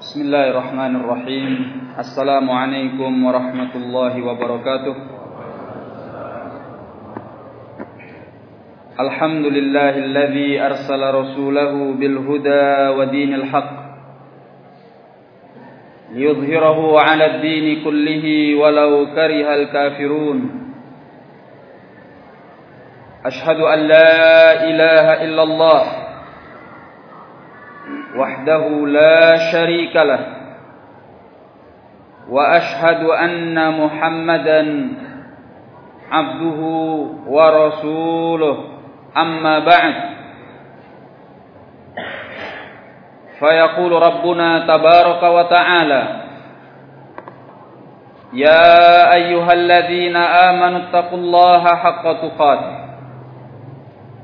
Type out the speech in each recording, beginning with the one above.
بسم الله الرحمن الرحيم السلام عليكم ورحمة الله وبركاته الحمد لله الذي أرسل رسوله بالهدى ودين الحق ليظهره على الدين كله ولو كره الكافرون أشهد أن لا إله إلا الله وحده لا شريك له. وأشهد أن محمدا عبده ورسوله. أما بعد. فيقول ربنا تبارك وتعالى يا أيها الذين آمنوا اتقوا الله حق تقاته.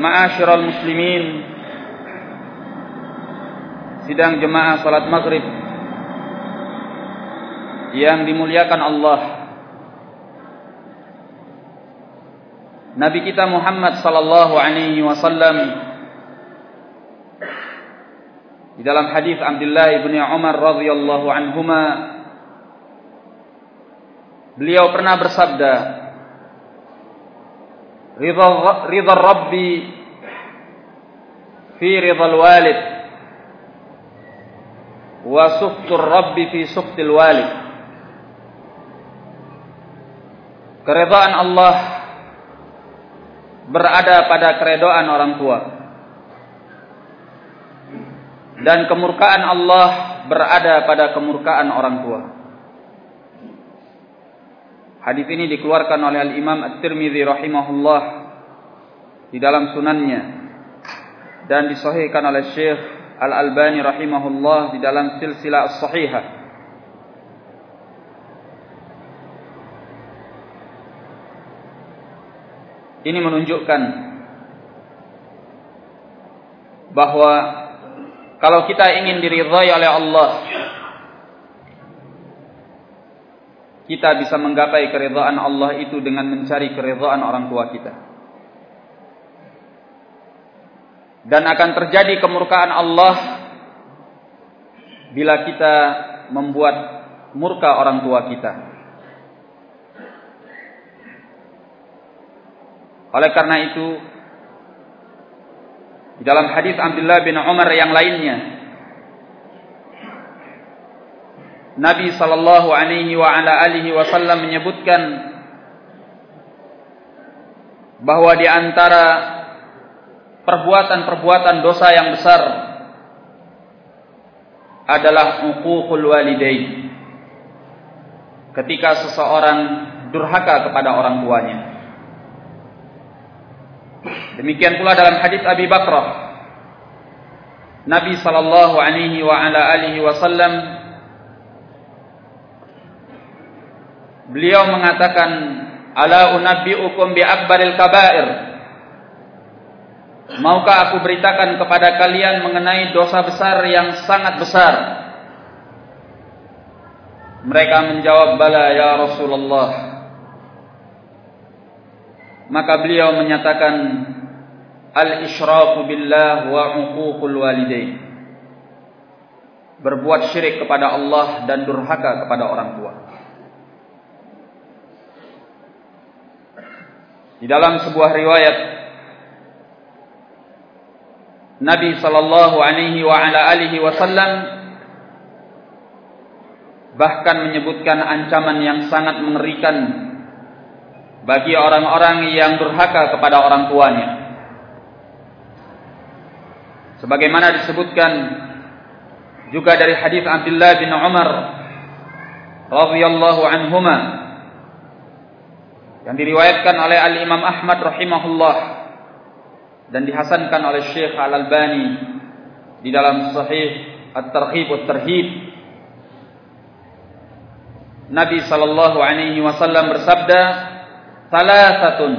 Ma'asyiral muslimin. Sidang jemaah salat maghrib. Yang dimuliakan Allah. Nabi kita Muhammad sallallahu alaihi wasallam. Di dalam hadis Abdullah bin Umar radhiyallahu anhuma beliau pernah bersabda ridha ridha rabbi fi ridha walid wa suftur rabbi fi suftil walid keredaan Allah berada pada keredaan orang tua. Dan kemurkaan Allah berada pada kemurkaan orang tua. Hadis ini dikeluarkan oleh Al-Imam At-Tirmidzi rahimahullah di dalam sunannya dan disahihkan oleh Syekh Al-Albani rahimahullah di dalam silsilah as-sahihah. Ini menunjukkan bahwa kalau kita ingin diridhai oleh Allah kita bisa menggapai keridhaan Allah itu dengan mencari keridhaan orang tua kita. Dan akan terjadi kemurkaan Allah bila kita membuat murka orang tua kita. Oleh karena itu, di dalam hadis Abdullah bin Umar yang lainnya, Nabi sallallahu alaihi wa ala alihi wasallam menyebutkan bahwa di antara perbuatan-perbuatan dosa yang besar adalah uququl walidain. Ketika seseorang durhaka kepada orang tuanya. Demikian pula dalam hadis Abi Bakrah Nabi sallallahu alaihi wa ala alihi wasallam Beliau mengatakan, "Ala unabbiukum bi akbaril kaba'ir?" Maukah aku beritakan kepada kalian mengenai dosa besar yang sangat besar? Mereka menjawab, "Bala ya Rasulullah." Maka beliau menyatakan, "Al-isyraku billah wa 'uququl walidain." Berbuat syirik kepada Allah dan durhaka kepada orang tua. Di dalam sebuah riwayat Nabi sallallahu alaihi wa ala alihi wasallam bahkan menyebutkan ancaman yang sangat mengerikan bagi orang-orang yang durhaka kepada orang tuanya. Sebagaimana disebutkan juga dari hadis Abdullah bin Umar radhiyallahu anhuma yang diriwayatkan oleh Al Imam Ahmad rahimahullah dan dihasankan oleh Syekh Al Albani di dalam Sahih At-Tarhib wa Tarhib Nabi sallallahu alaihi wasallam bersabda, "Salasatun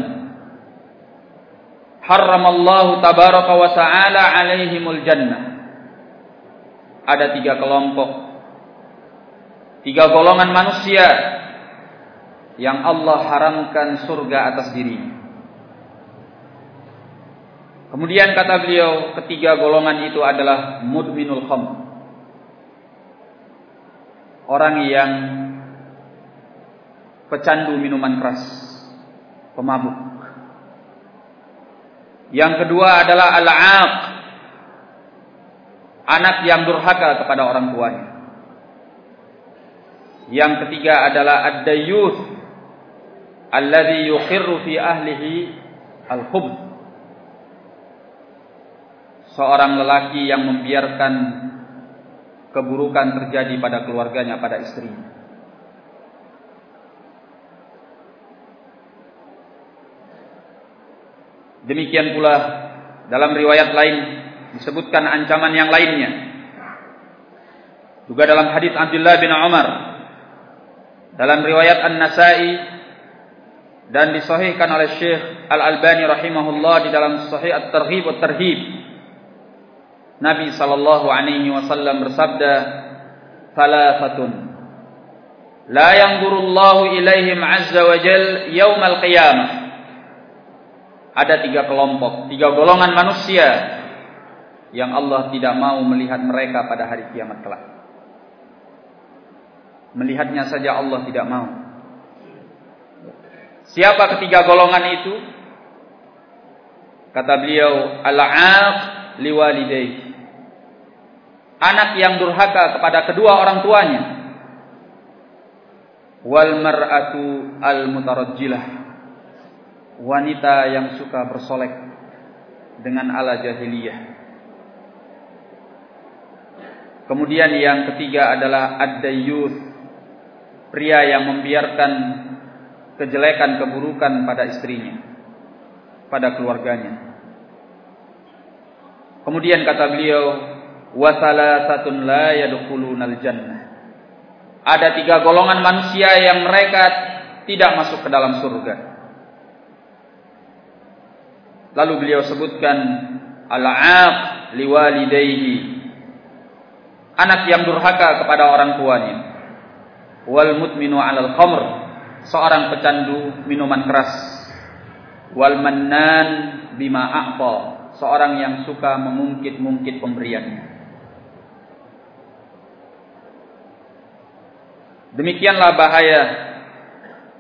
harramallahu tabaraka wa ta'ala alaihimul jannah." Ada tiga kelompok, tiga golongan manusia yang Allah haramkan surga atas dirinya. Kemudian kata beliau, ketiga golongan itu adalah mudminul khamr. Orang yang pecandu minuman keras, pemabuk. Yang kedua adalah al-aq, anak yang durhaka kepada orang tuanya. Yang ketiga adalah ad-dayyuth alladhi yukhirru fi ahlihi al-khubth seorang lelaki yang membiarkan keburukan terjadi pada keluarganya, pada istrinya. Demikian pula dalam riwayat lain disebutkan ancaman yang lainnya. Juga dalam hadis Abdullah bin Umar dalam riwayat An-Nasa'i dan disahihkan oleh Syekh Al-Albani rahimahullah di dalam Sahih At-Targhib wa Tarhib Nabi sallallahu alaihi wasallam bersabda, "Thalathatun la yanzurullahu ilaihim azza wa jal yaumal qiyamah." Ada tiga kelompok, tiga golongan manusia yang Allah tidak mau melihat mereka pada hari kiamat kelak. Melihatnya saja Allah tidak mau. Siapa ketiga golongan itu? Kata beliau, al-'aq liwalidayhi anak yang durhaka kepada kedua orang tuanya. Wal mar'atu al mutarajjilah wanita yang suka bersolek dengan ala jahiliyah. Kemudian yang ketiga adalah ad-dayyuth pria yang membiarkan kejelekan keburukan pada istrinya pada keluarganya kemudian kata beliau wa salasatun la yadkhulunal jannah. Ada tiga golongan manusia yang mereka tidak masuk ke dalam surga. Lalu beliau sebutkan al-aq liwalidayhi. Anak yang durhaka kepada orang tuanya. Wal mutminu 'alal khamr, seorang pecandu minuman keras. Wal mannan bima a'ta, seorang yang suka mengungkit-ungkit pemberiannya. Demikianlah bahaya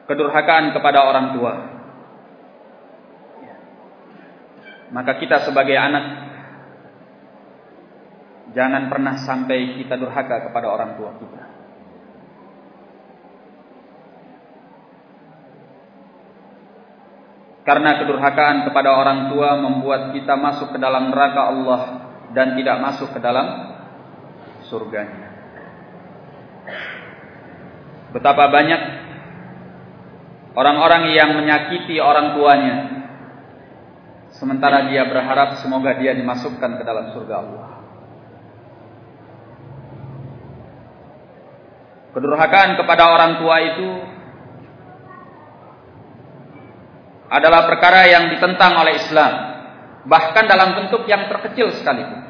kedurhakaan kepada orang tua. Maka kita sebagai anak jangan pernah sampai kita durhaka kepada orang tua kita. Karena kedurhakaan kepada orang tua membuat kita masuk ke dalam neraka Allah dan tidak masuk ke dalam surganya. Betapa banyak orang-orang yang menyakiti orang tuanya sementara dia berharap semoga dia dimasukkan ke dalam surga Allah. Kedurhakaan kepada orang tua itu adalah perkara yang ditentang oleh Islam, bahkan dalam bentuk yang terkecil sekalipun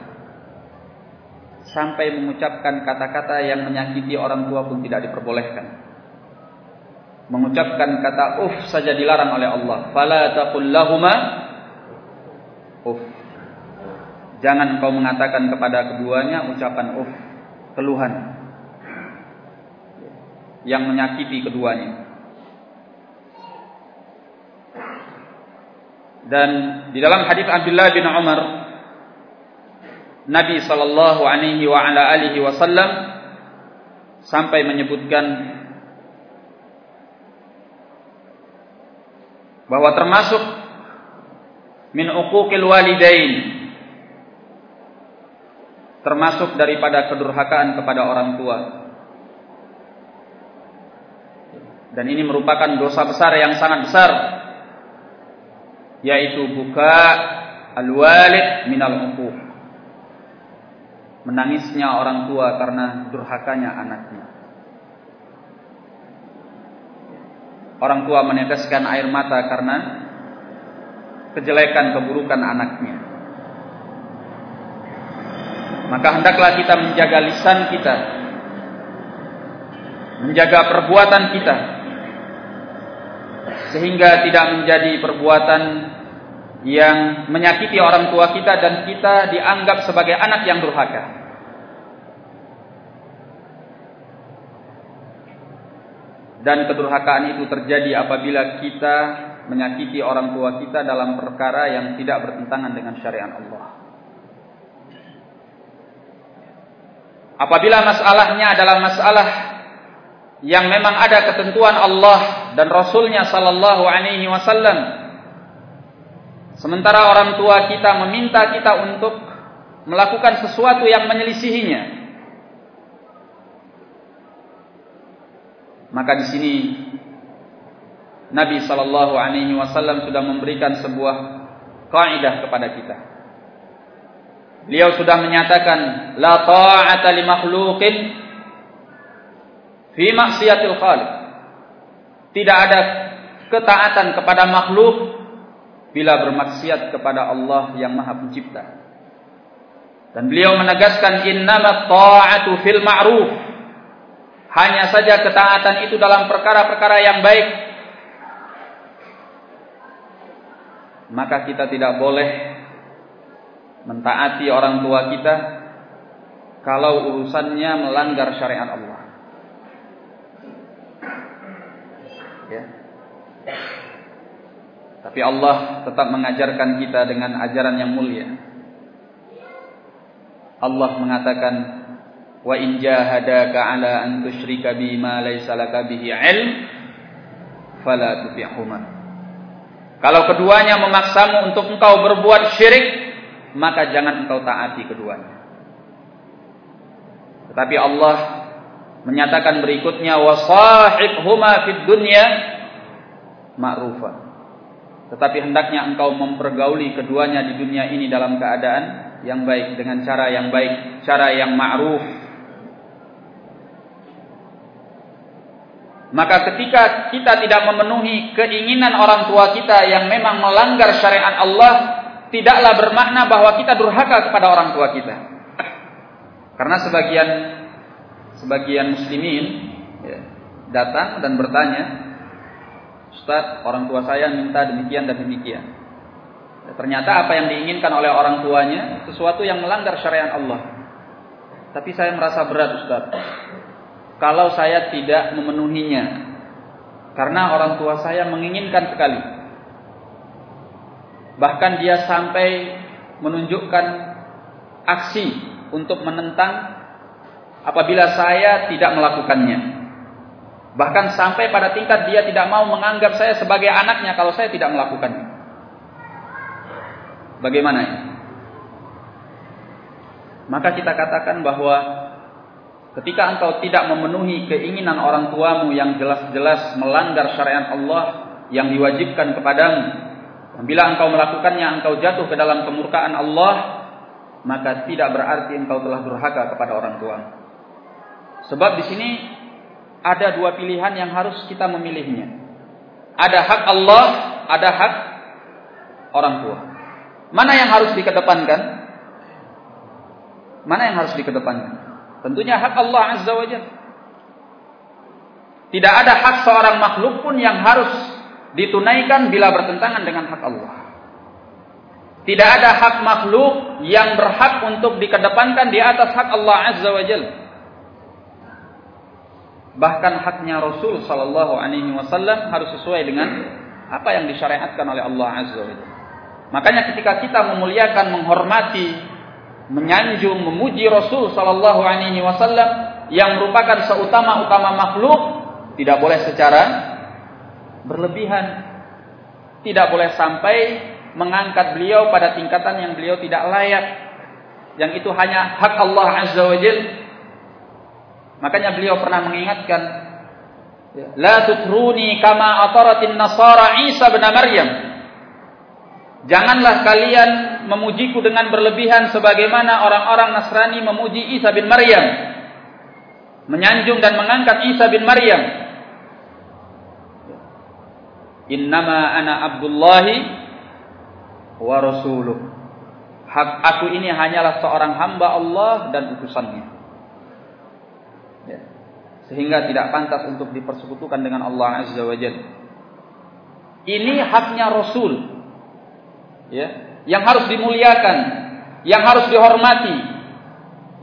sampai mengucapkan kata-kata yang menyakiti orang tua pun tidak diperbolehkan. Mengucapkan kata uf saja dilarang oleh Allah. Fala taqul lahuma uf. Jangan kau mengatakan kepada keduanya ucapan uf, keluhan yang menyakiti keduanya. Dan di dalam hadis Abdullah bin Umar Nabi sallallahu alaihi wa ala alihi wasallam sampai menyebutkan bahwa termasuk min uquqil walidain termasuk daripada kedurhakaan kepada orang tua. Dan ini merupakan dosa besar yang sangat besar yaitu buka al-walid minal menangisnya orang tua karena durhakanya anaknya. Orang tua meneteskan air mata karena kejelekan keburukan anaknya. Maka hendaklah kita menjaga lisan kita, menjaga perbuatan kita, sehingga tidak menjadi perbuatan yang menyakiti orang tua kita dan kita dianggap sebagai anak yang durhaka. Dan kedurhakaan itu terjadi apabila kita menyakiti orang tua kita dalam perkara yang tidak bertentangan dengan syariat Allah. Apabila masalahnya adalah masalah yang memang ada ketentuan Allah dan Rasulnya Sallallahu Alaihi Wasallam Sementara orang tua kita meminta kita untuk melakukan sesuatu yang menyelisihinya. Maka di sini Nabi sallallahu alaihi wasallam sudah memberikan sebuah kaidah kepada kita. Beliau sudah menyatakan la ta'ata li makhluqin fi maksiatil khaliq. Tidak ada ketaatan kepada makhluk bila bermaksiat kepada Allah yang Maha Pencipta. Dan beliau menegaskan innama ta'atu fil ma'ruf. Hanya saja ketaatan itu dalam perkara-perkara yang baik. Maka kita tidak boleh mentaati orang tua kita kalau urusannya melanggar syariat Allah. Ya. Tapi Allah tetap mengajarkan kita dengan ajaran yang mulia. Allah mengatakan, "Wa in jahadaka 'ala an tusyrika bima laysa laka bihi 'ilm, fala tuti'huma." Kalau keduanya memaksamu untuk engkau berbuat syirik, maka jangan engkau taati keduanya. Tetapi Allah menyatakan berikutnya, "Wa sahibhuma fid dunya ma'rufan." Tetapi hendaknya engkau mempergauli keduanya di dunia ini dalam keadaan yang baik dengan cara yang baik, cara yang ma'ruf. Maka ketika kita tidak memenuhi keinginan orang tua kita yang memang melanggar syariat Allah, tidaklah bermakna bahwa kita durhaka kepada orang tua kita. Karena sebagian sebagian muslimin ya, datang dan bertanya, Ustaz, orang tua saya minta demikian dan demikian. Ya, ternyata apa yang diinginkan oleh orang tuanya sesuatu yang melanggar syariat Allah. Tapi saya merasa berat Ustaz. Kalau saya tidak memenuhinya. Karena orang tua saya menginginkan sekali. Bahkan dia sampai menunjukkan aksi untuk menentang apabila saya tidak melakukannya. Bahkan sampai pada tingkat dia tidak mau menganggap saya sebagai anaknya kalau saya tidak melakukannya. Bagaimana ini? Maka kita katakan bahwa ketika engkau tidak memenuhi keinginan orang tuamu yang jelas-jelas melanggar syariat Allah yang diwajibkan kepadamu, bila engkau melakukannya engkau jatuh ke dalam kemurkaan Allah, maka tidak berarti engkau telah durhaka kepada orang tua. Sebab di sini ada dua pilihan yang harus kita memilihnya. Ada hak Allah, ada hak orang tua. Mana yang harus dikedepankan? Mana yang harus dikedepankan? Tentunya hak Allah Azza wa. Tidak ada hak seorang makhluk pun yang harus ditunaikan bila bertentangan dengan hak Allah. Tidak ada hak makhluk yang berhak untuk dikedepankan di atas hak Allah Azza wa Jalla bahkan haknya Rasul Sallallahu Alaihi Wasallam harus sesuai dengan apa yang disyariatkan oleh Allah Azza wa Makanya ketika kita memuliakan, menghormati, menyanjung, memuji Rasul Sallallahu Alaihi Wasallam yang merupakan seutama-utama makhluk, tidak boleh secara berlebihan, tidak boleh sampai mengangkat beliau pada tingkatan yang beliau tidak layak, yang itu hanya hak Allah Azza wa Jalla Makanya beliau pernah mengingatkan, La tutruni kama ataratin nasara Isa bin Maryam. Janganlah kalian memujiku dengan berlebihan sebagaimana orang-orang Nasrani memuji Isa bin Maryam. Menyanjung dan mengangkat Isa bin Maryam. Innama ana Abdullahi wa rasuluh. Hak aku ini hanyalah seorang hamba Allah dan utusannya. Sehingga tidak pantas untuk dipersekutukan dengan Allah Azza wa Jalla. Ini haknya Rasul ya, yang harus dimuliakan, yang harus dihormati.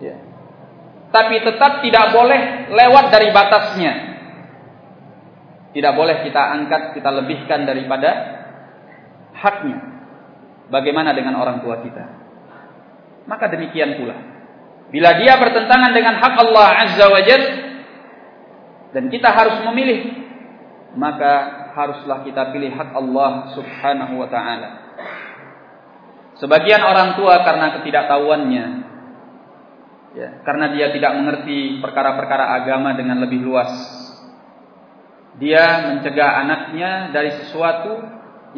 Ya. Tapi tetap tidak boleh lewat dari batasnya. Tidak boleh kita angkat, kita lebihkan daripada haknya. Bagaimana dengan orang tua kita? Maka demikian pula. Bila dia bertentangan dengan hak Allah Azza wa Jal, dan kita harus memilih, maka haruslah kita pilih hak Allah Subhanahu wa taala. Sebagian orang tua karena ketidaktahuannya, ya, karena dia tidak mengerti perkara-perkara agama dengan lebih luas, dia mencegah anaknya dari sesuatu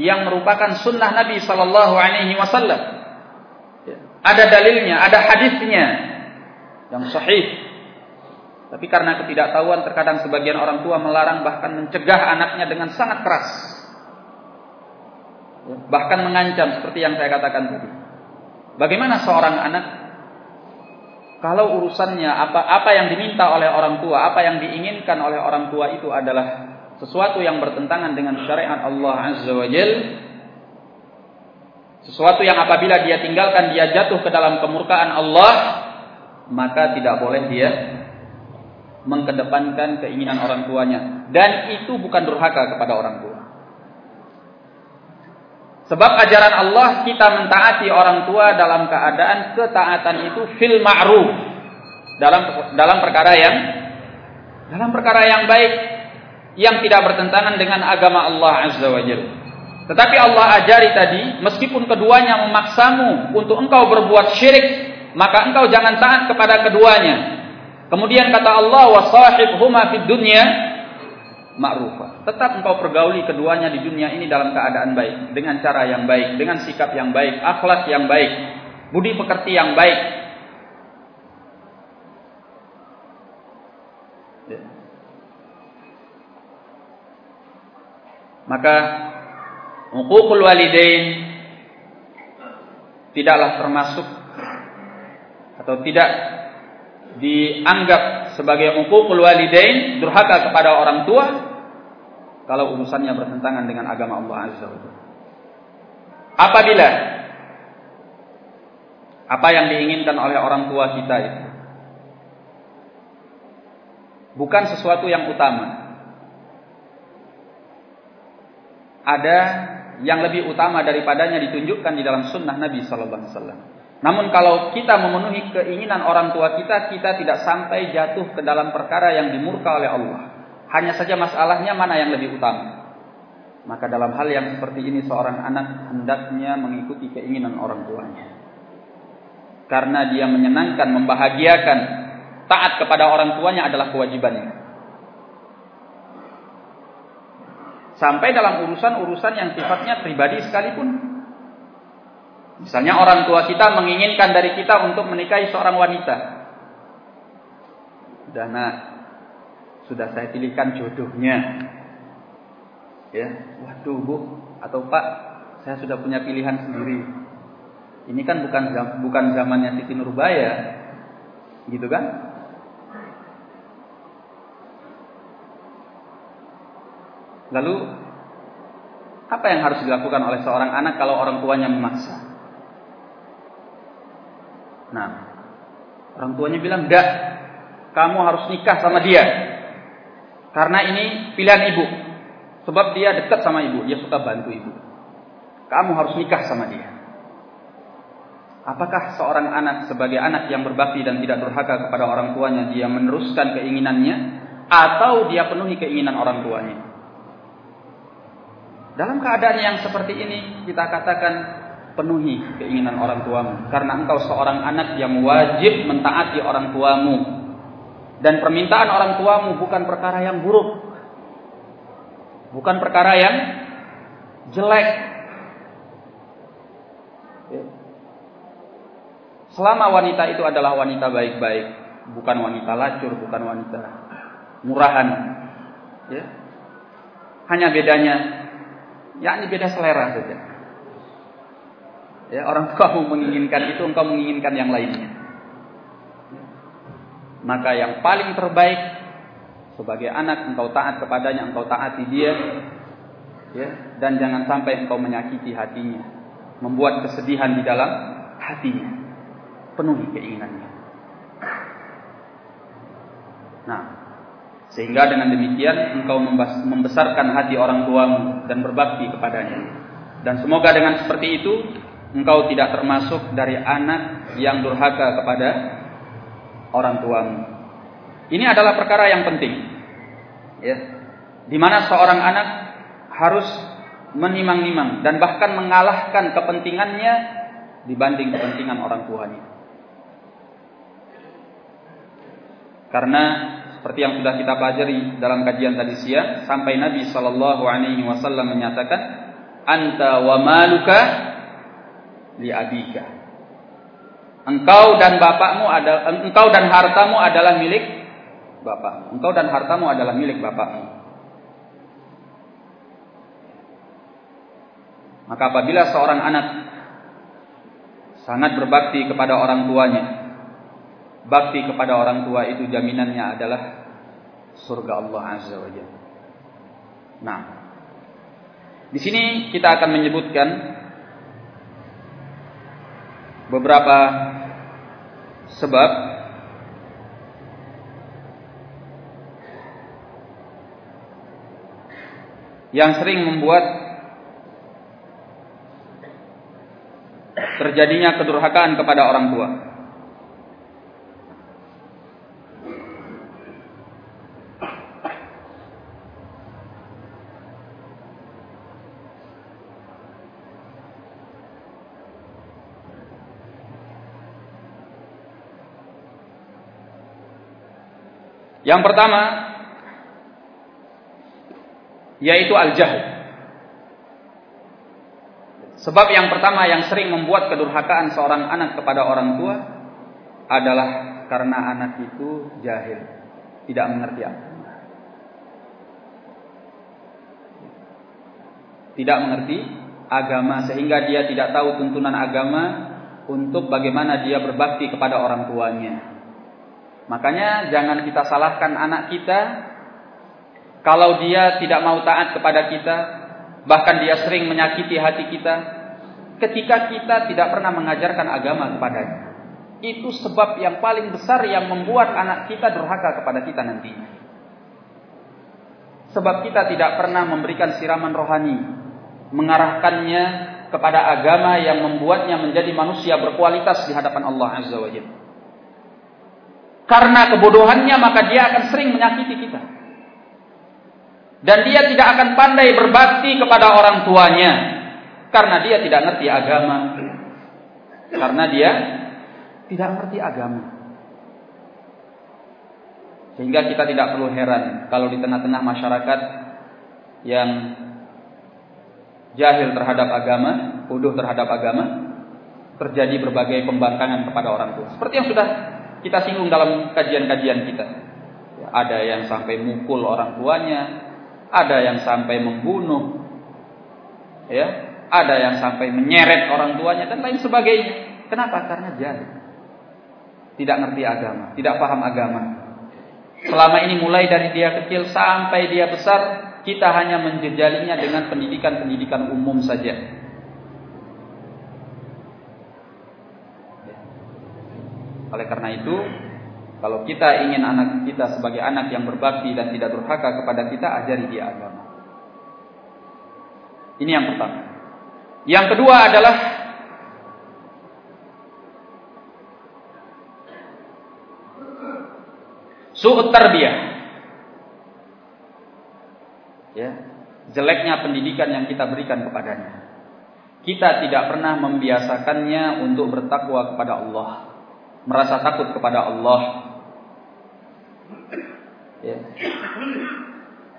yang merupakan sunnah Nabi Sallallahu Alaihi Wasallam. Ya, ada dalilnya, ada hadisnya yang sahih. Tapi karena ketidaktahuan terkadang sebagian orang tua melarang bahkan mencegah anaknya dengan sangat keras bahkan mengancam seperti yang saya katakan tadi. Bagaimana seorang anak kalau urusannya apa apa yang diminta oleh orang tua, apa yang diinginkan oleh orang tua itu adalah sesuatu yang bertentangan dengan syariat Allah Azza wa Jal, sesuatu yang apabila dia tinggalkan dia jatuh ke dalam kemurkaan Allah, maka tidak boleh dia mengkedepankan keinginan orang tuanya dan itu bukan durhaka kepada orang tua. Sebab ajaran Allah kita mentaati orang tua dalam keadaan ketaatan itu fil ma'ruf. Dalam dalam perkara yang dalam perkara yang baik yang tidak bertentangan dengan agama Allah Azza wa Jalla. Tetapi Allah ajari tadi, meskipun keduanya memaksamu untuk engkau berbuat syirik, maka engkau jangan taat kepada keduanya. Kemudian kata Allah, "Wasahibhuma fid dunya ma'rufa. Tetap engkau pergauli keduanya di dunia ini dalam keadaan baik, dengan cara yang baik, dengan sikap yang baik, akhlak yang baik, budi pekerti yang baik. Ya. Maka huququl walidain tidaklah termasuk atau tidak dianggap sebagai huququl walidain, durhaka kepada orang tua kalau urusannya bertentangan dengan agama Allah Azza wa Apabila apa yang diinginkan oleh orang tua kita itu bukan sesuatu yang utama. Ada yang lebih utama daripadanya ditunjukkan di dalam sunnah Nabi Sallallahu Alaihi Wasallam. Namun kalau kita memenuhi keinginan orang tua kita, kita tidak sampai jatuh ke dalam perkara yang dimurka oleh Allah. Hanya saja masalahnya mana yang lebih utama. Maka dalam hal yang seperti ini seorang anak hendaknya mengikuti keinginan orang tuanya. Karena dia menyenangkan, membahagiakan, taat kepada orang tuanya adalah kewajibannya. Sampai dalam urusan-urusan yang sifatnya pribadi sekalipun Misalnya orang tua kita menginginkan dari kita untuk menikahi seorang wanita. Sudah nak, sudah saya pilihkan jodohnya. Ya, waduh bu atau pak, saya sudah punya pilihan sendiri. Ini kan bukan bukan zamannya Siti Nurbaya, gitu kan? Lalu apa yang harus dilakukan oleh seorang anak kalau orang tuanya memaksa? Nah, orang tuanya bilang, enggak, kamu harus nikah sama dia. Karena ini pilihan ibu. Sebab dia dekat sama ibu, dia suka bantu ibu. Kamu harus nikah sama dia. Apakah seorang anak sebagai anak yang berbakti dan tidak durhaka kepada orang tuanya, dia meneruskan keinginannya atau dia penuhi keinginan orang tuanya? Dalam keadaan yang seperti ini, kita katakan penuhi keinginan orang tuamu karena engkau seorang anak yang wajib mentaati orang tuamu dan permintaan orang tuamu bukan perkara yang buruk bukan perkara yang jelek Selama wanita itu adalah wanita baik-baik, bukan wanita lacur, bukan wanita murahan. Ya. Hanya bedanya, yakni beda selera saja. Ya, orang tuamu menginginkan itu, engkau menginginkan yang lainnya. Maka yang paling terbaik sebagai anak engkau taat kepadanya, engkau taati dia, ya, dan jangan sampai engkau menyakiti hatinya, membuat kesedihan di dalam hatinya penuhi keinginannya. Nah, sehingga dengan demikian engkau membesarkan hati orang tuamu dan berbakti kepadanya. Dan semoga dengan seperti itu engkau tidak termasuk dari anak yang durhaka kepada orang tuamu. Ini adalah perkara yang penting. Ya. Di mana seorang anak harus menimang-nimang dan bahkan mengalahkan kepentingannya dibanding kepentingan orang tuanya. Karena seperti yang sudah kita pelajari dalam kajian tadi siang sampai Nabi Shallallahu alaihi wasallam menyatakan anta wa maluka li abika. Engkau dan bapakmu adalah engkau dan hartamu adalah milik bapakmu. Engkau dan hartamu adalah milik bapakmu. Maka apabila seorang anak sangat berbakti kepada orang tuanya, bakti kepada orang tua itu jaminannya adalah surga Allah Azza wa Jalla. Nah, di sini kita akan menyebutkan beberapa sebab yang sering membuat terjadinya kedurhakaan kepada orang tua. Yang pertama yaitu al-jahl. Sebab yang pertama yang sering membuat kedurhakaan seorang anak kepada orang tua adalah karena anak itu jahil, tidak mengerti agama. Tidak mengerti agama sehingga dia tidak tahu tuntunan agama untuk bagaimana dia berbakti kepada orang tuanya. Makanya jangan kita salahkan anak kita kalau dia tidak mau taat kepada kita, bahkan dia sering menyakiti hati kita ketika kita tidak pernah mengajarkan agama kepadanya. Itu sebab yang paling besar yang membuat anak kita durhaka kepada kita nanti. Sebab kita tidak pernah memberikan siraman rohani, mengarahkannya kepada agama yang membuatnya menjadi manusia berkualitas di hadapan Allah Azza wa Jalla. Karena kebodohannya maka dia akan sering menyakiti kita. Dan dia tidak akan pandai berbakti kepada orang tuanya. Karena dia tidak ngerti agama. Karena dia tidak ngerti agama. Sehingga kita tidak perlu heran kalau di tengah-tengah masyarakat yang jahil terhadap agama, bodoh terhadap agama, terjadi berbagai pembangkangan kepada orang tua. Seperti yang sudah kita singgung dalam kajian-kajian kita. Ada yang sampai mukul orang tuanya, ada yang sampai membunuh, ya, ada yang sampai menyeret orang tuanya dan lain sebagainya. Kenapa? Karena jahil. Tidak ngerti agama, tidak paham agama. Selama ini mulai dari dia kecil sampai dia besar, kita hanya menjejalinya dengan pendidikan-pendidikan umum saja. Oleh karena itu, kalau kita ingin anak kita sebagai anak yang berbakti dan tidak durhaka kepada kita, ajari dia agama. Ini yang pertama. Yang kedua adalah su'ut tarbiyah. Ya, jeleknya pendidikan yang kita berikan kepadanya. Kita tidak pernah membiasakannya untuk bertakwa kepada Allah merasa takut kepada Allah. Ya.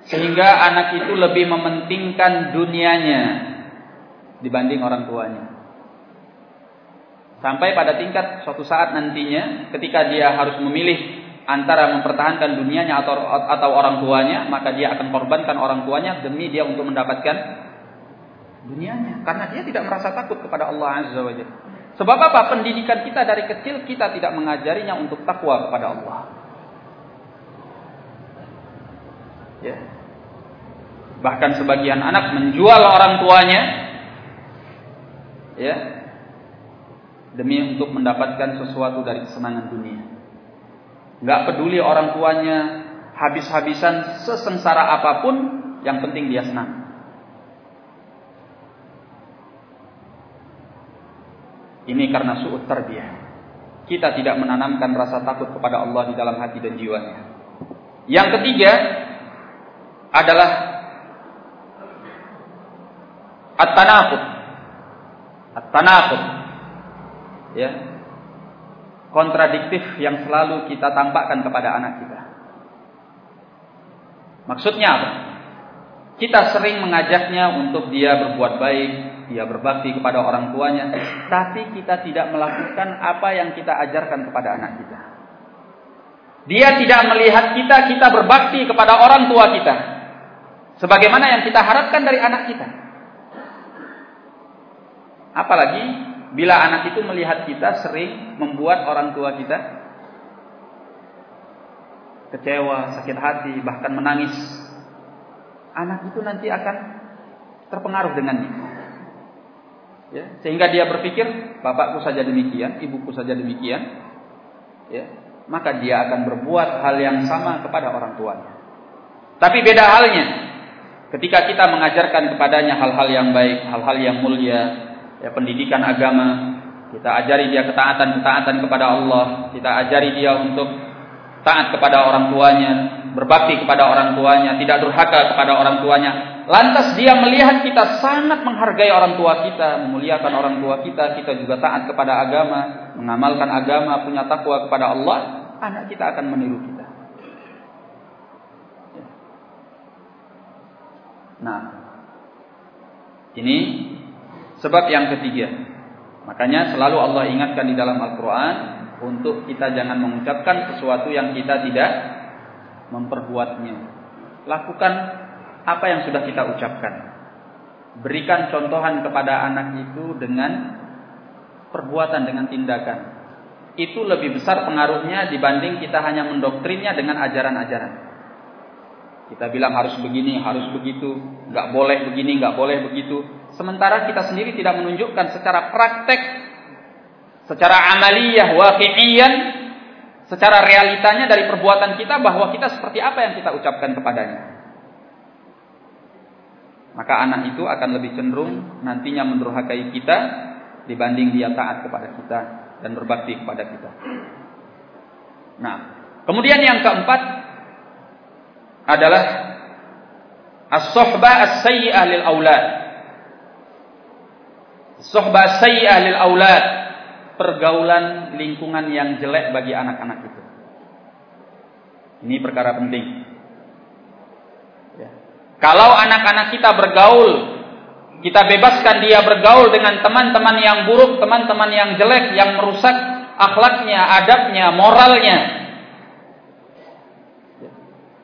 Sehingga anak itu lebih mementingkan dunianya dibanding orang tuanya. Sampai pada tingkat suatu saat nantinya ketika dia harus memilih antara mempertahankan dunianya atau atau orang tuanya, maka dia akan korbankan orang tuanya demi dia untuk mendapatkan dunianya karena dia tidak merasa takut kepada Allah Azza wa Jalla. Sebab apa? Pendidikan kita dari kecil kita tidak mengajarinya untuk takwa kepada Allah. Ya. Bahkan sebagian anak menjual orang tuanya ya demi untuk mendapatkan sesuatu dari kesenangan dunia. Enggak peduli orang tuanya habis-habisan sesengsara apa pun, yang penting dia senang. Ini karena su'ut tarbiyah. Kita tidak menanamkan rasa takut kepada Allah di dalam hati dan jiwanya. Yang ketiga adalah at-tanaqud. At-tanaqud. Ya. Kontradiktif yang selalu kita tampakkan kepada anak kita. Maksudnya apa? Kita sering mengajaknya untuk dia berbuat baik, dia berbakti kepada orang tuanya, tapi kita tidak melakukan apa yang kita ajarkan kepada anak kita. Dia tidak melihat kita kita berbakti kepada orang tua kita sebagaimana yang kita harapkan dari anak kita. Apalagi bila anak itu melihat kita sering membuat orang tua kita kecewa, sakit hati, bahkan menangis. Anak itu nanti akan terpengaruh dengannya. Ya, sehingga dia berpikir bapakku saja demikian, ibuku saja demikian, ya, maka dia akan berbuat hal yang sama kepada orang tuanya. Tapi beda halnya. Ketika kita mengajarkan kepadanya hal-hal yang baik, hal-hal yang mulia, ya, pendidikan agama, kita ajari dia ketaatan-ketaatan kepada Allah, kita ajari dia untuk taat kepada orang tuanya, berbakti kepada orang tuanya, tidak durhaka kepada orang tuanya, Lantas dia melihat kita sangat menghargai orang tua kita, memuliakan orang tua kita, kita juga taat kepada agama, mengamalkan agama, punya takwa kepada Allah, anak kita akan meniru kita. Nah, ini sebab yang ketiga. Makanya selalu Allah ingatkan di dalam Al-Quran untuk kita jangan mengucapkan sesuatu yang kita tidak memperbuatnya. Lakukan apa yang sudah kita ucapkan. Berikan contohan kepada anak itu dengan perbuatan, dengan tindakan. Itu lebih besar pengaruhnya dibanding kita hanya mendoktrinnya dengan ajaran-ajaran. Kita bilang harus begini, harus begitu, nggak boleh begini, nggak boleh begitu. Sementara kita sendiri tidak menunjukkan secara praktek, secara amaliyah, waqi'iyan, secara realitanya dari perbuatan kita bahwa kita seperti apa yang kita ucapkan kepadanya maka anak itu akan lebih cenderung nantinya mendurhakai kita dibanding dia taat kepada kita dan berbakti kepada kita. Nah, kemudian yang keempat adalah as-suhbah as-sayyi'ah lil aulad. Suhbah as-sayyi'ah pergaulan lingkungan yang jelek bagi anak-anak itu. Ini perkara penting. Kalau anak-anak kita bergaul, kita bebaskan dia bergaul dengan teman-teman yang buruk, teman-teman yang jelek, yang merusak akhlaknya, adabnya, moralnya.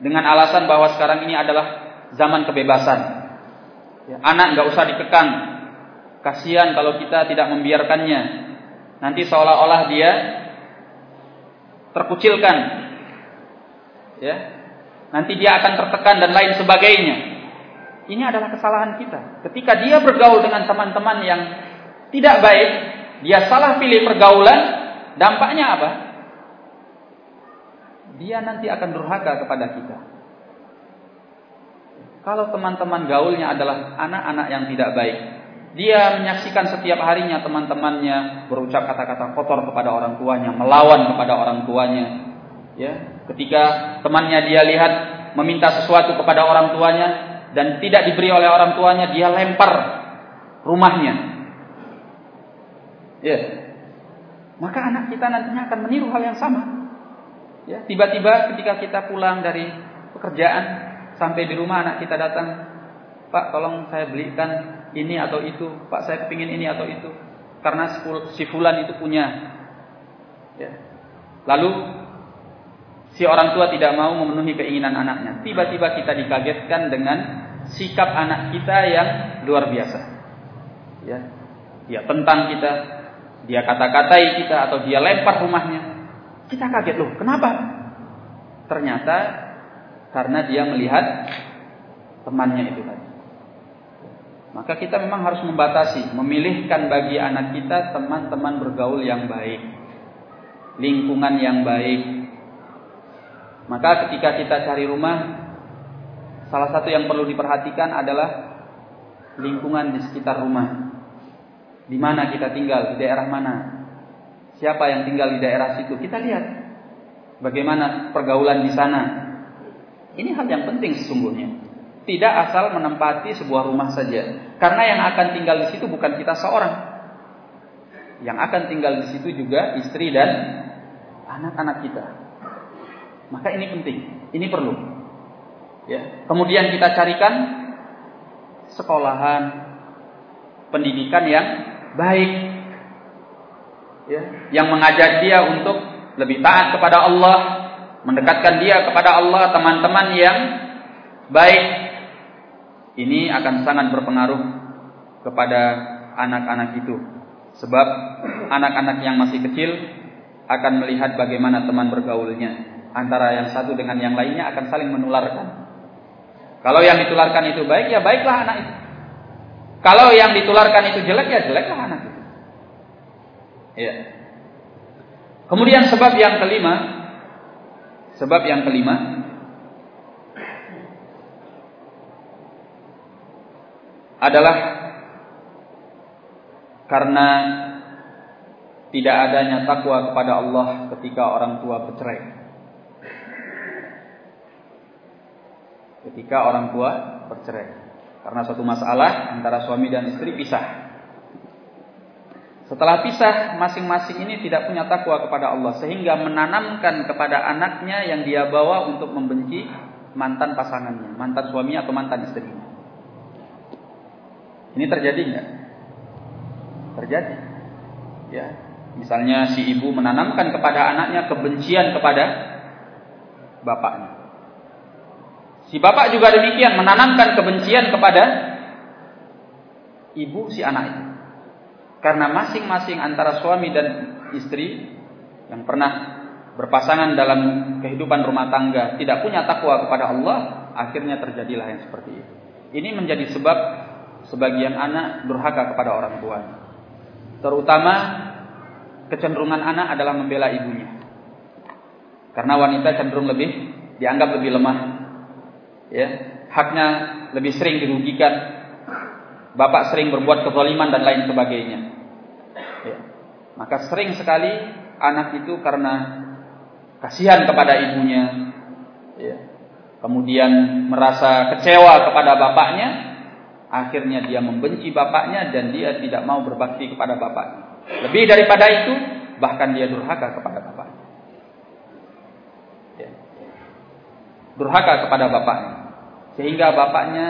Dengan alasan bahwa sekarang ini adalah zaman kebebasan. Anak nggak usah dikekang. Kasihan kalau kita tidak membiarkannya. Nanti seolah-olah dia terkucilkan. Ya. Nanti dia akan tertekan dan lain sebagainya. Ini adalah kesalahan kita. Ketika dia bergaul dengan teman-teman yang tidak baik, dia salah pilih pergaulan, dampaknya apa? Dia nanti akan durhaka kepada kita. Kalau teman-teman gaulnya adalah anak-anak yang tidak baik, dia menyaksikan setiap harinya teman-temannya berucap kata-kata kotor kepada orang tuanya, melawan kepada orang tuanya. Ya, ketika temannya dia lihat meminta sesuatu kepada orang tuanya, dan tidak diberi oleh orang tuanya, dia lempar rumahnya. Ya. Maka anak kita nantinya akan meniru hal yang sama. Ya, tiba-tiba ketika kita pulang dari pekerjaan sampai di rumah anak kita datang, "Pak, tolong saya belikan ini atau itu. Pak, saya kepingin ini atau itu." karena si fulan itu punya. Ya. Lalu si orang tua tidak mau memenuhi keinginan anaknya. Tiba-tiba kita dikagetkan dengan sikap anak kita yang luar biasa. Ya. Dia tentang kita, dia kata-katai kita atau dia lempar rumahnya. Kita kaget loh, kenapa? Ternyata karena dia melihat temannya itu tadi. Maka kita memang harus membatasi, memilihkan bagi anak kita teman-teman bergaul yang baik, lingkungan yang baik. Maka ketika kita cari rumah, salah satu yang perlu diperhatikan adalah lingkungan di sekitar rumah. Di mana kita tinggal, di daerah mana. Siapa yang tinggal di daerah situ, kita lihat bagaimana pergaulan di sana. Ini hal yang penting sesungguhnya. Tidak asal menempati sebuah rumah saja. Karena yang akan tinggal di situ bukan kita seorang. Yang akan tinggal di situ juga istri dan anak-anak kita. Maka ini penting, ini perlu. Ya. Kemudian kita carikan sekolahan, pendidikan yang baik, ya. yang mengajak dia untuk lebih taat kepada Allah, mendekatkan dia kepada Allah, teman-teman yang baik ini akan sangat berpengaruh kepada anak-anak itu. Sebab anak-anak yang masih kecil akan melihat bagaimana teman bergaulnya. Antara yang satu dengan yang lainnya akan saling menularkan. Kalau yang ditularkan itu baik, ya baiklah anak itu. Kalau yang ditularkan itu jelek, ya jeleklah anak itu. Ya. Kemudian sebab yang kelima, sebab yang kelima, adalah karena tidak adanya takwa kepada Allah ketika orang tua bercerai. Ketika orang tua bercerai. Karena suatu masalah antara suami dan istri pisah. Setelah pisah, masing-masing ini tidak punya takwa kepada Allah sehingga menanamkan kepada anaknya yang dia bawa untuk membenci mantan pasangannya, mantan suami atau mantan istrinya. Ini terjadi enggak? Terjadi. Ya. Misalnya si ibu menanamkan kepada anaknya kebencian kepada bapaknya. Si bapak juga demikian menanamkan kebencian kepada ibu si anak itu. Karena masing-masing antara suami dan istri yang pernah berpasangan dalam kehidupan rumah tangga tidak punya takwa kepada Allah, akhirnya terjadilah yang seperti itu. Ini menjadi sebab sebagian anak durhaka kepada orang tua. Terutama kecenderungan anak adalah membela ibunya. Karena wanita cenderung lebih dianggap lebih lemah. Ya, haknya lebih sering dirugikan. Bapak sering berbuat kezaliman dan lain sebagainya. Ya. Maka sering sekali anak itu karena kasihan kepada ibunya, ya. kemudian merasa kecewa kepada bapaknya, Akhirnya dia membenci bapaknya dan dia tidak mau berbakti kepada bapaknya. Lebih daripada itu, bahkan dia durhaka kepada bapaknya. Ya. Durhaka kepada bapaknya. Sehingga bapaknya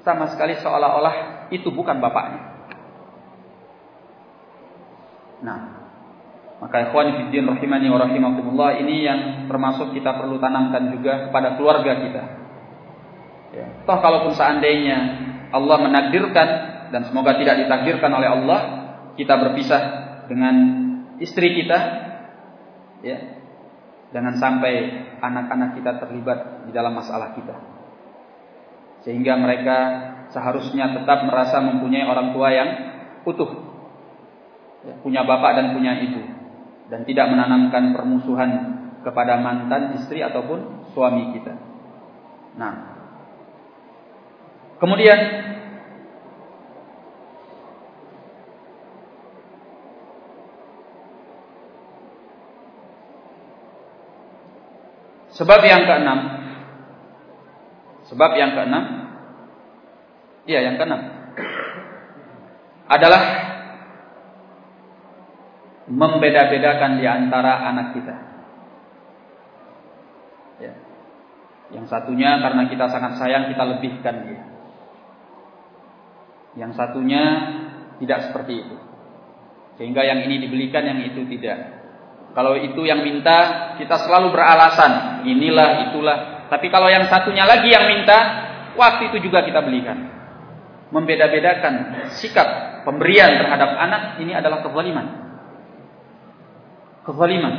sama sekali seolah-olah itu bukan bapaknya. Nah, maka ikhwan fiddin rahimani wa rahimakumullah ini yang termasuk kita perlu tanamkan juga kepada keluarga kita. Ya. Toh kalaupun seandainya Allah menakdirkan dan semoga tidak ditakdirkan oleh Allah kita berpisah dengan istri kita, ya, jangan sampai anak-anak kita terlibat di dalam masalah kita, sehingga mereka seharusnya tetap merasa mempunyai orang tua yang utuh, ya, punya bapak dan punya ibu, dan tidak menanamkan permusuhan kepada mantan istri ataupun suami kita. Nah, Kemudian sebab yang keenam sebab yang keenam iya yang keenam adalah membeda-bedakan di antara anak kita. Ya. Yang satunya karena kita sangat sayang kita lebihkan dia. Yang satunya tidak seperti itu. Sehingga yang ini dibelikan, yang itu tidak. Kalau itu yang minta, kita selalu beralasan, inilah, itulah. Tapi kalau yang satunya lagi yang minta, waktu itu juga kita belikan. Membeda-bedakan sikap pemberian terhadap anak ini adalah kezaliman. Kezaliman.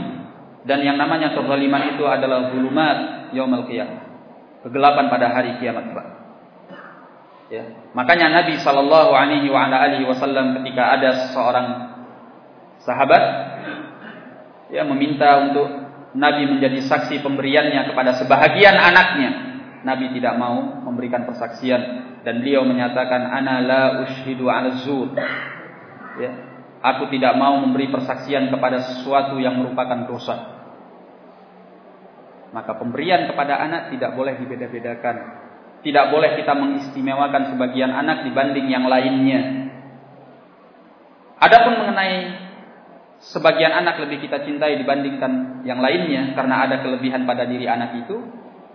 Dan yang namanya kezaliman itu adalah zulumat yaumul qiyamah. Kegelapan pada hari kiamat, Pak. Ya. Makanya Nabi Shallallahu Alaihi Wasallam ketika ada seseorang sahabat ya meminta untuk Nabi menjadi saksi pemberiannya kepada sebahagian anaknya, Nabi tidak mau memberikan persaksian dan beliau menyatakan ana la ushidu ala zur. Ya, aku tidak mau memberi persaksian kepada sesuatu yang merupakan dosa. Maka pemberian kepada anak tidak boleh dibeda-bedakan. Tidak boleh kita mengistimewakan sebagian anak dibanding yang lainnya. Adapun mengenai sebagian anak lebih kita cintai dibandingkan yang lainnya karena ada kelebihan pada diri anak itu,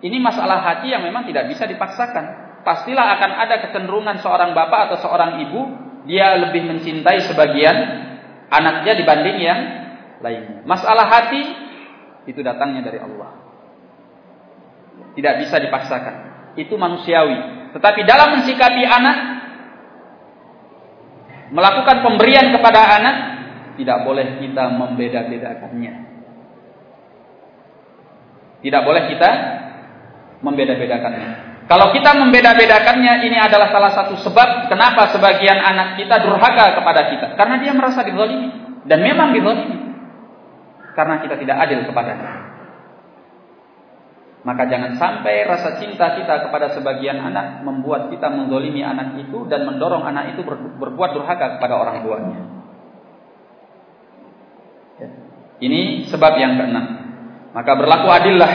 ini masalah hati yang memang tidak bisa dipaksakan. Pastilah akan ada kecenderungan seorang bapak atau seorang ibu dia lebih mencintai sebagian anaknya dibanding yang lainnya. Masalah hati itu datangnya dari Allah. Tidak bisa dipaksakan itu manusiawi. Tetapi dalam mensikapi anak, melakukan pemberian kepada anak, tidak boleh kita membeda-bedakannya. Tidak boleh kita membeda-bedakannya. Kalau kita membeda-bedakannya, ini adalah salah satu sebab kenapa sebagian anak kita durhaka kepada kita. Karena dia merasa dizalimi. Dan memang dizalimi. Karena kita tidak adil kepadanya. Maka jangan sampai rasa cinta kita kepada sebagian anak membuat kita mendolimi anak itu dan mendorong anak itu berbuat durhaka kepada orang tuanya. Ya. Ini sebab yang keenam. Maka berlaku adillah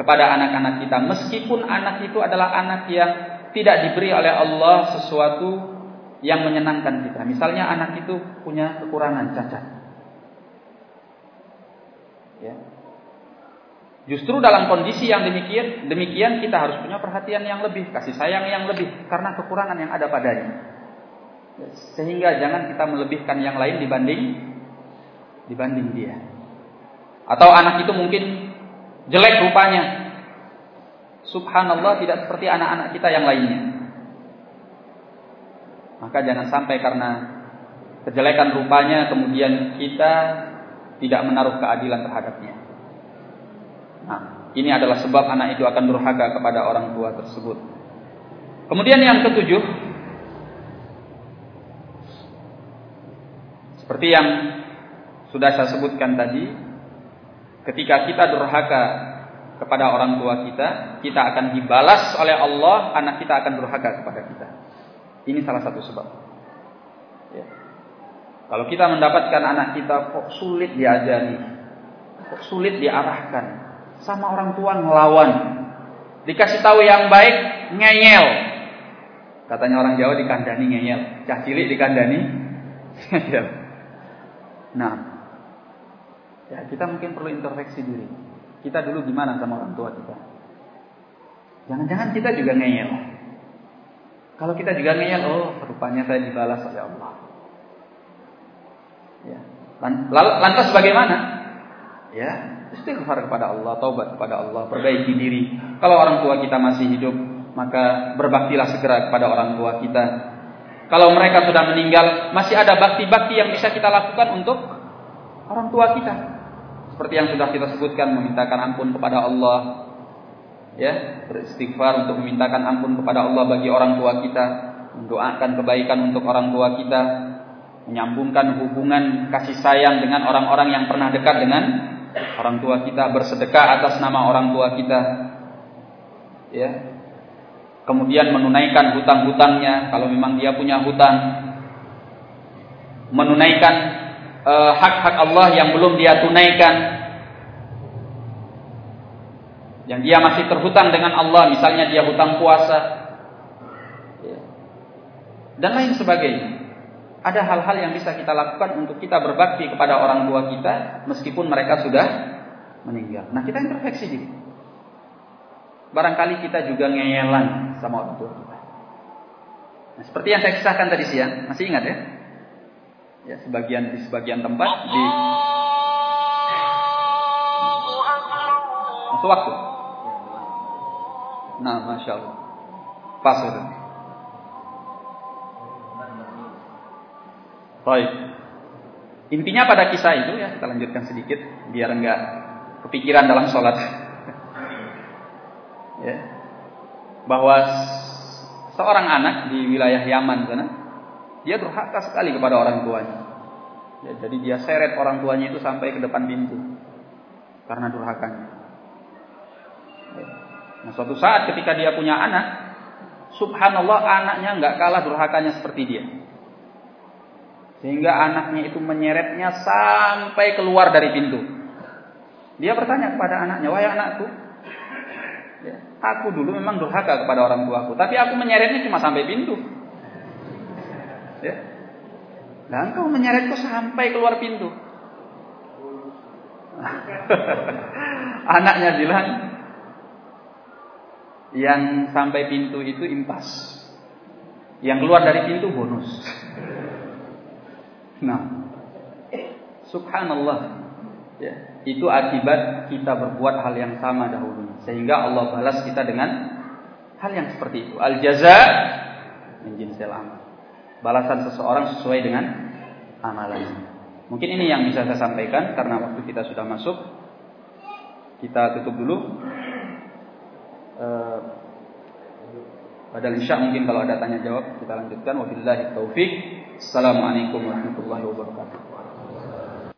kepada anak-anak kita meskipun anak itu adalah anak yang tidak diberi oleh Allah sesuatu yang menyenangkan kita. Misalnya anak itu punya kekurangan cacat. Ya, Justru dalam kondisi yang demikian, demikian kita harus punya perhatian yang lebih, kasih sayang yang lebih karena kekurangan yang ada padanya. Sehingga jangan kita melebihkan yang lain dibanding dibanding dia. Atau anak itu mungkin jelek rupanya. Subhanallah tidak seperti anak-anak kita yang lainnya. Maka jangan sampai karena kejelekan rupanya kemudian kita tidak menaruh keadilan terhadapnya. Nah, ini adalah sebab anak itu akan durhaka kepada orang tua tersebut. Kemudian yang ketujuh, seperti yang sudah saya sebutkan tadi, ketika kita durhaka kepada orang tua kita, kita akan dibalas oleh Allah, anak kita akan durhaka kepada kita. Ini salah satu sebab. Ya. Kalau kita mendapatkan anak kita kok sulit diajari, kok sulit diarahkan, sama orang tua ngelawan. Dikasih tahu yang baik, ngeyel. Katanya orang Jawa dikandani ngeyel. Cah cilik dikandani ngeyel. Nah, ya kita mungkin perlu introspeksi diri. Kita dulu gimana sama orang tua kita? Jangan-jangan kita juga ngeyel. Kalau kita juga ngeyel, oh rupanya saya dibalas oleh Allah. Ya. Lantas bagaimana? Ya, istighfar kepada Allah, taubat kepada Allah, perbaiki diri. Kalau orang tua kita masih hidup, maka berbaktilah segera kepada orang tua kita. Kalau mereka sudah meninggal, masih ada bakti-bakti yang bisa kita lakukan untuk orang tua kita. Seperti yang sudah kita sebutkan, memintakan ampun kepada Allah, ya, beristighfar untuk memintakan ampun kepada Allah bagi orang tua kita, mendoakan kebaikan untuk orang tua kita, menyambungkan hubungan kasih sayang dengan orang-orang yang pernah dekat dengan orang tua kita bersedekah atas nama orang tua kita. Ya. Kemudian menunaikan hutang-hutangnya kalau memang dia punya hutang. Menunaikan eh, hak-hak Allah yang belum dia tunaikan. Yang dia masih terhutang dengan Allah misalnya dia hutang puasa. Ya. dan lain sebagainya ada hal-hal yang bisa kita lakukan untuk kita berbakti kepada orang tua kita meskipun mereka sudah meninggal. Nah, kita introspeksi diri. Barangkali kita juga ngeyelan sama orang tua kita. Nah, seperti yang saya kisahkan tadi siang, masih ingat ya? Ya, sebagian di sebagian tempat di Masuk waktu. Nah, masya Allah. Pas itu. Baik. Intinya pada kisah itu ya kita lanjutkan sedikit biar enggak kepikiran dalam sholat. ya. Bahwa seorang anak di wilayah Yaman sana dia durhaka sekali kepada orang tuanya. Ya, jadi dia seret orang tuanya itu sampai ke depan pintu karena durhakanya. Ya. Nah, suatu saat ketika dia punya anak, subhanallah anaknya nggak kalah durhakanya seperti dia. Sehingga anaknya itu menyeretnya sampai keluar dari pintu. Dia bertanya kepada anaknya, wahai anakku, ya, aku dulu memang durhaka kepada orang tuaku, tapi aku menyeretnya cuma sampai pintu. Ya. Dan engkau menyeretku sampai keluar pintu. Anaknya bilang, yang sampai pintu itu impas. Yang keluar dari pintu bonus. Nah, subhanallah. Ya, itu akibat kita berbuat hal yang sama dahulu sehingga Allah balas kita dengan hal yang seperti itu. Al jaza min jinsil amal. Balasan seseorang sesuai dengan amalannya. Mungkin ini yang bisa saya sampaikan karena waktu kita sudah masuk. Kita tutup dulu. Uh, Padahal insya mungkin kalau ada tanya jawab kita lanjutkan. Wabillahi taufik. Assalamualaikum warahmatullahi wabarakatuh.